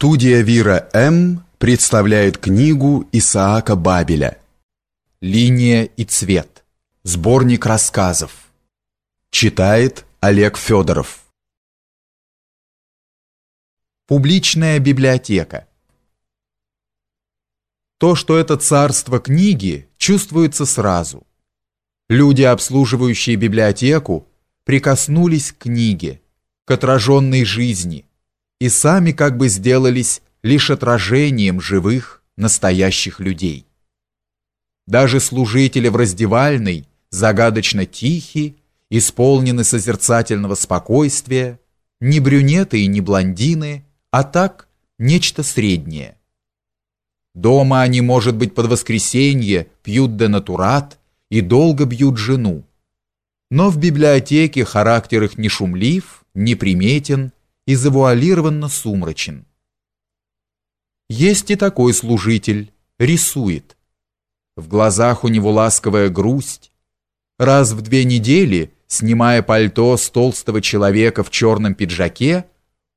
Студия Вира М представляет книгу Исаака Бабеля «Линия и цвет. Сборник рассказов». Читает Олег Федоров. Публичная библиотека. То, что это царство книги, чувствуется сразу. Люди, обслуживающие библиотеку, прикоснулись к книге, к отраженной жизни – и сами как бы сделались лишь отражением живых, настоящих людей. Даже служители в раздевальной загадочно тихи, исполнены созерцательного спокойствия, не брюнеты и не блондины, а так нечто среднее. Дома они, может быть, под воскресенье пьют денатурат и долго бьют жену. Но в библиотеке характер их не шумлив, не приметен и завуалированно сумрачен. Есть и такой служитель, рисует. В глазах у него ласковая грусть. Раз в две недели, снимая пальто с толстого человека в черном пиджаке,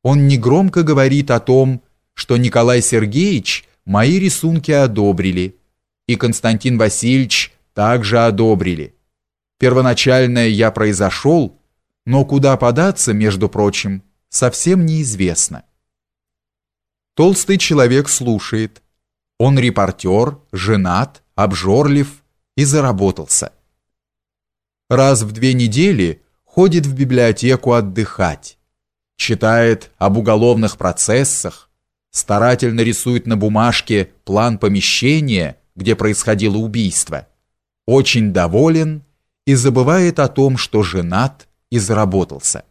он негромко говорит о том, что Николай Сергеевич мои рисунки одобрили, и Константин Васильевич также одобрили. Первоначальное я произошел, но куда податься, между прочим, совсем неизвестно. Толстый человек слушает. Он репортер, женат, обжорлив и заработался. Раз в две недели ходит в библиотеку отдыхать. Читает об уголовных процессах, старательно рисует на бумажке план помещения, где происходило убийство. Очень доволен и забывает о том, что женат и заработался.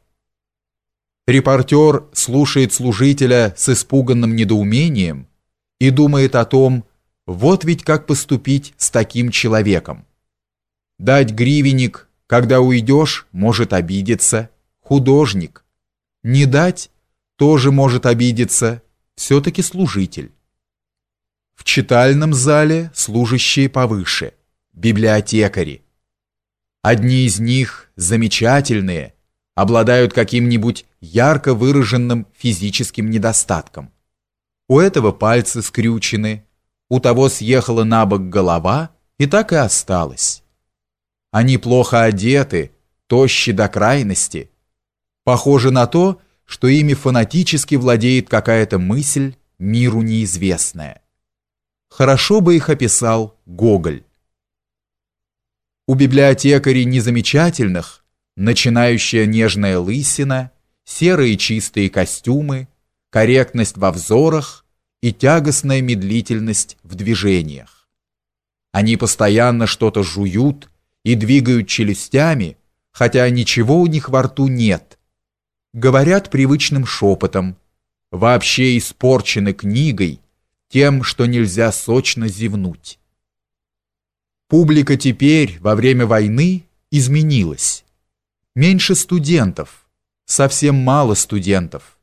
Репортер слушает служителя с испуганным недоумением и думает о том, вот ведь как поступить с таким человеком. Дать гривенник, когда уйдешь, может обидеться, художник. Не дать, тоже может обидеться, все-таки служитель. В читальном зале служащие повыше, библиотекари. Одни из них замечательные – обладают каким-нибудь ярко выраженным физическим недостатком. У этого пальцы скрючены, у того съехала на бок голова и так и осталась. Они плохо одеты, тощи до крайности. Похоже на то, что ими фанатически владеет какая-то мысль, миру неизвестная. Хорошо бы их описал Гоголь. У библиотекарей незамечательных начинающая нежная лысина, серые чистые костюмы, корректность во взорах и тягостная медлительность в движениях. Они постоянно что-то жуют и двигают челюстями, хотя ничего у них во рту нет. Говорят привычным шепотом, вообще испорчены книгой, тем, что нельзя сочно зевнуть. Публика теперь, во время войны, изменилась меньше студентов, совсем мало студентов.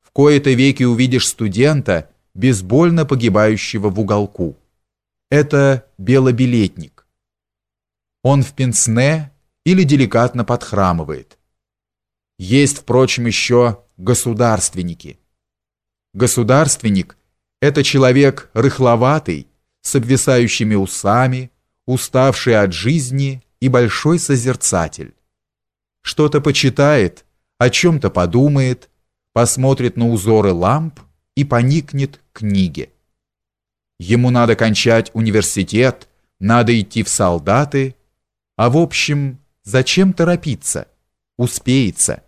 В кои-то веки увидишь студента, безбольно погибающего в уголку. Это белобилетник. Он в пенсне или деликатно подхрамывает. Есть, впрочем, еще государственники. Государственник – это человек рыхловатый, с обвисающими усами, уставший от жизни и большой созерцатель что-то почитает, о чем-то подумает, посмотрит на узоры ламп и поникнет к книге. Ему надо кончать университет, надо идти в солдаты, а в общем, зачем торопиться? Успеется.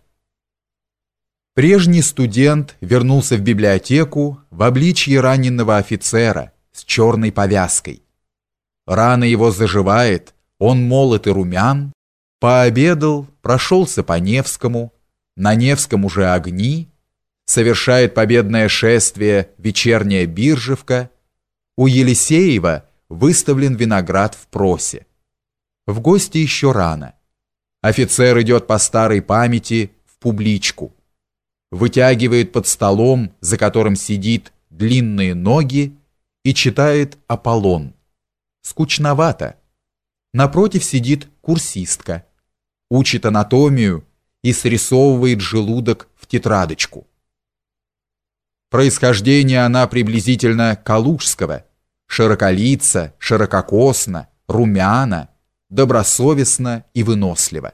Прежний студент вернулся в библиотеку в обличье раненого офицера с черной повязкой. Рана его заживает, он молод и румян, Пообедал, прошелся по Невскому, на Невском уже огни, совершает победное шествие вечерняя биржевка, у Елисеева выставлен виноград в просе. В гости еще рано. Офицер идет по старой памяти в публичку. Вытягивает под столом, за которым сидит, длинные ноги и читает Аполлон. Скучновато. Напротив сидит курсистка учит анатомию и срисовывает желудок в тетрадочку. Происхождение она приблизительно калужского, широколица, ширококосно, румяна, добросовестно и выносливо.